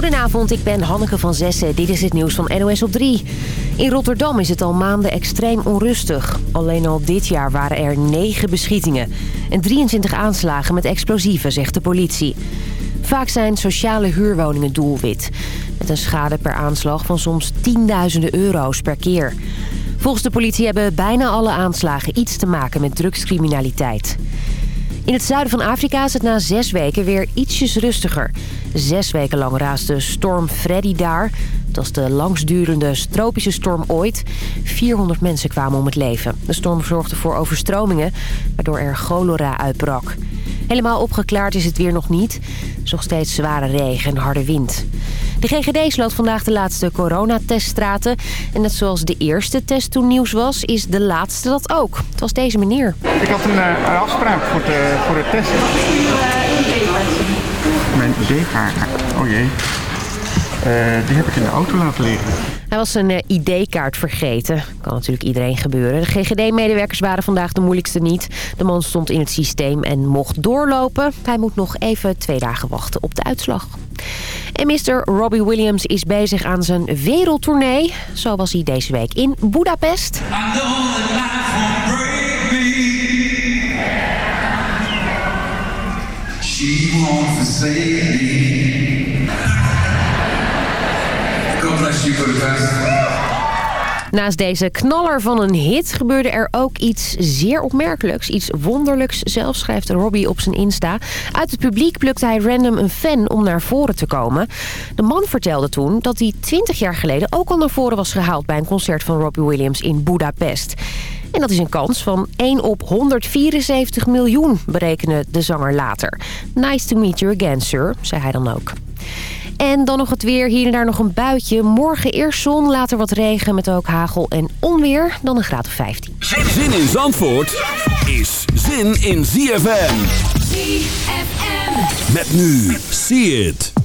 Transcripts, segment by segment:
Goedenavond, ik ben Hanneke van Zessen. Dit is het nieuws van NOS op 3. In Rotterdam is het al maanden extreem onrustig. Alleen al dit jaar waren er 9 beschietingen. En 23 aanslagen met explosieven, zegt de politie. Vaak zijn sociale huurwoningen doelwit. Met een schade per aanslag van soms tienduizenden euro's per keer. Volgens de politie hebben bijna alle aanslagen iets te maken met drugscriminaliteit. In het zuiden van Afrika is het na zes weken weer ietsjes rustiger. Zes weken lang raasde storm Freddy daar. Het was de langstdurende tropische storm ooit. 400 mensen kwamen om het leven. De storm zorgde voor overstromingen, waardoor er cholera uitbrak. Helemaal opgeklaard is het weer nog niet. Nog steeds zware regen en harde wind. De GGD sloot vandaag de laatste coronateststraten. En net zoals de eerste test toen nieuws was, is de laatste dat ook. Het was deze meneer. Ik had een, een afspraak voor het, voor het testen. Mijn ID-kaart. Oh jee. Uh, die heb ik in de auto laten liggen. Hij was zijn uh, ID-kaart vergeten. Kan natuurlijk iedereen gebeuren. De GGD-medewerkers waren vandaag de moeilijkste niet. De man stond in het systeem en mocht doorlopen. Hij moet nog even twee dagen wachten op de uitslag. En Mr. Robbie Williams is bezig aan zijn wereldtournee. Zo was hij deze week in Budapest. She. Naast deze knaller van een hit gebeurde er ook iets zeer opmerkelijks. Iets wonderlijks zelf, schrijft Robbie op zijn Insta. Uit het publiek plukte hij random een fan om naar voren te komen. De man vertelde toen dat hij 20 jaar geleden ook al naar voren was gehaald... bij een concert van Robbie Williams in Budapest. En dat is een kans van 1 op 174 miljoen, berekende de zanger later. Nice to meet you again, sir, zei hij dan ook. En dan nog het weer. Hier en daar nog een buitje. Morgen eerst zon, later wat regen met ook hagel en onweer. Dan een graad of 15. Zin in Zandvoort is zin in ZFM. ZFM. Met nu. See it.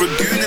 regulations.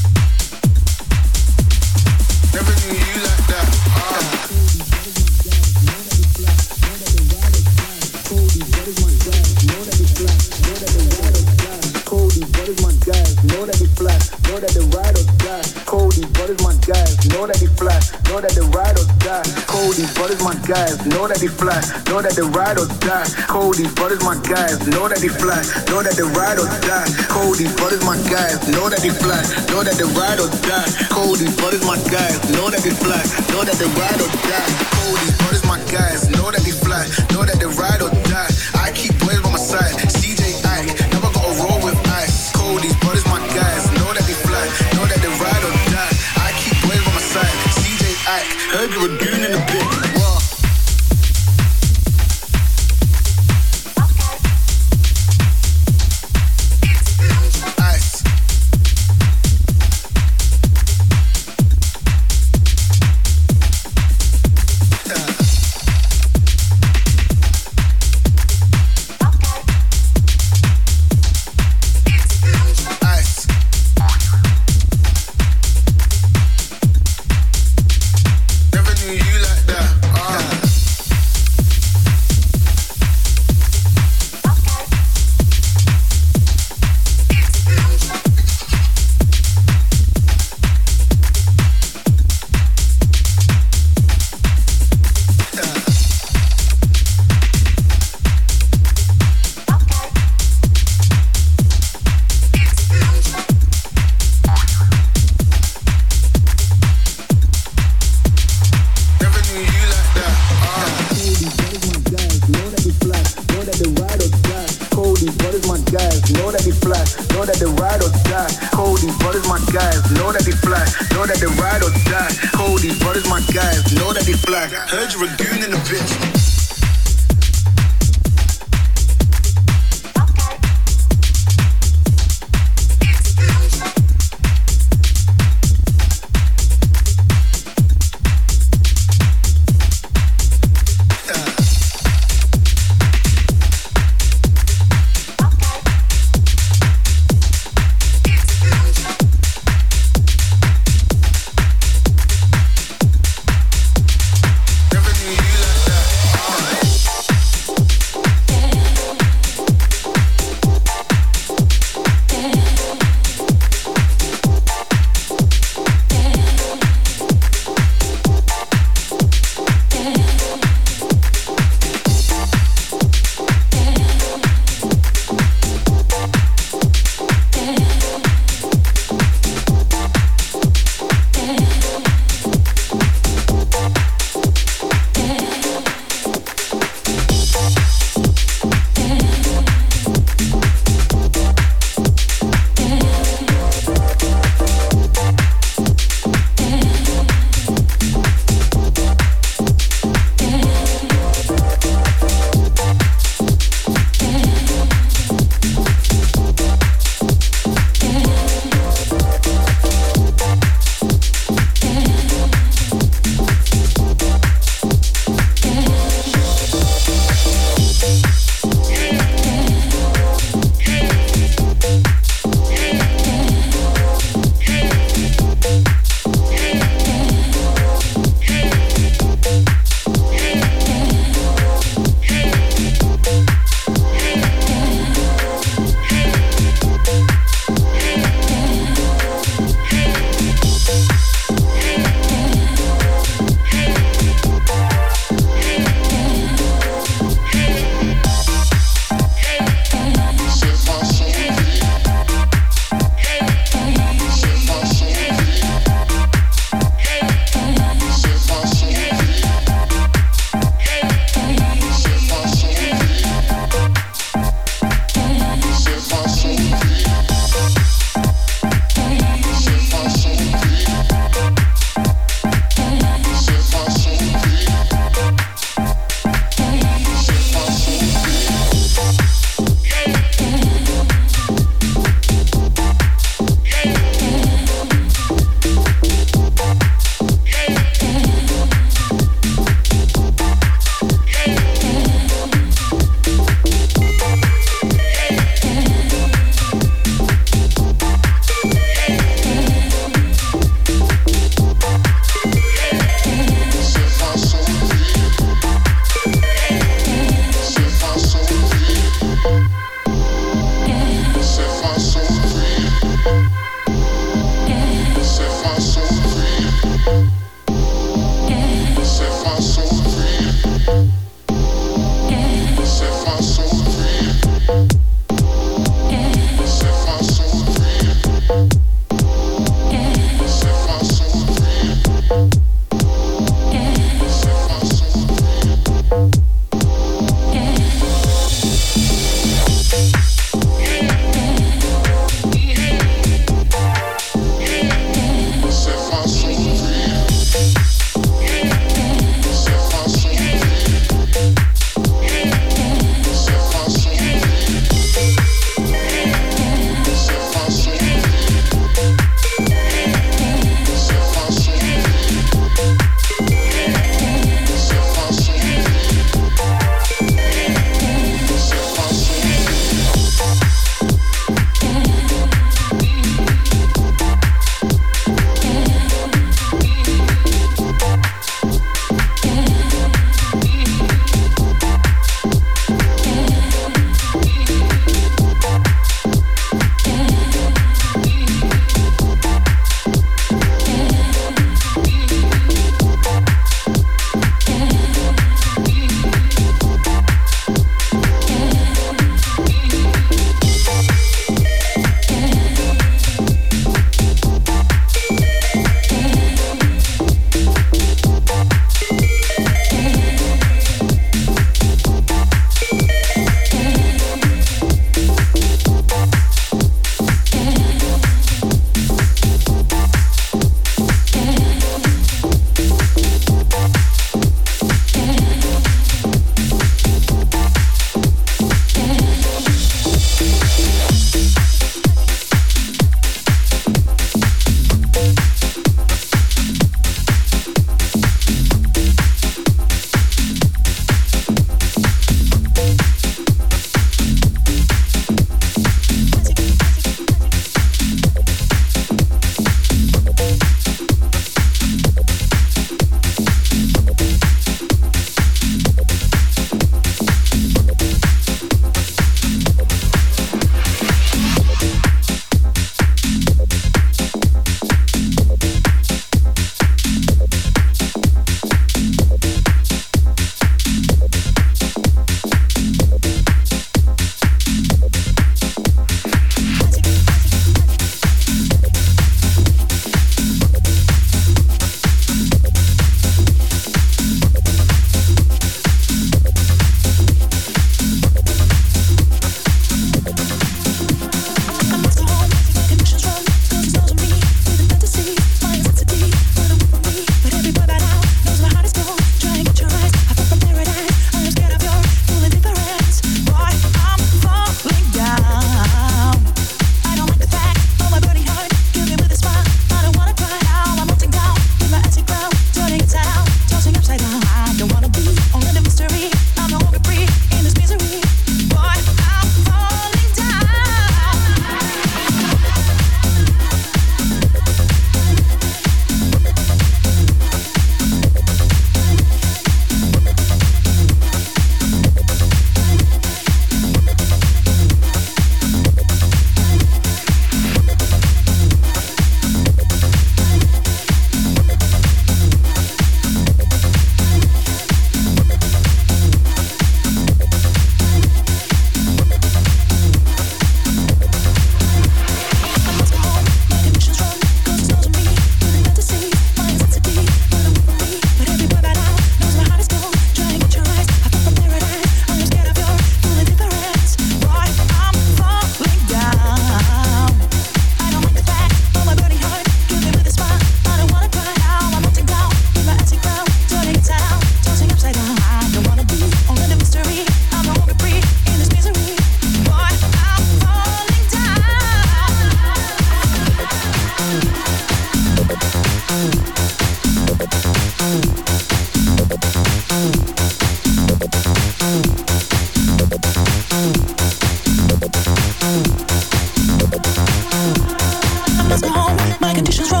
conditions wrong.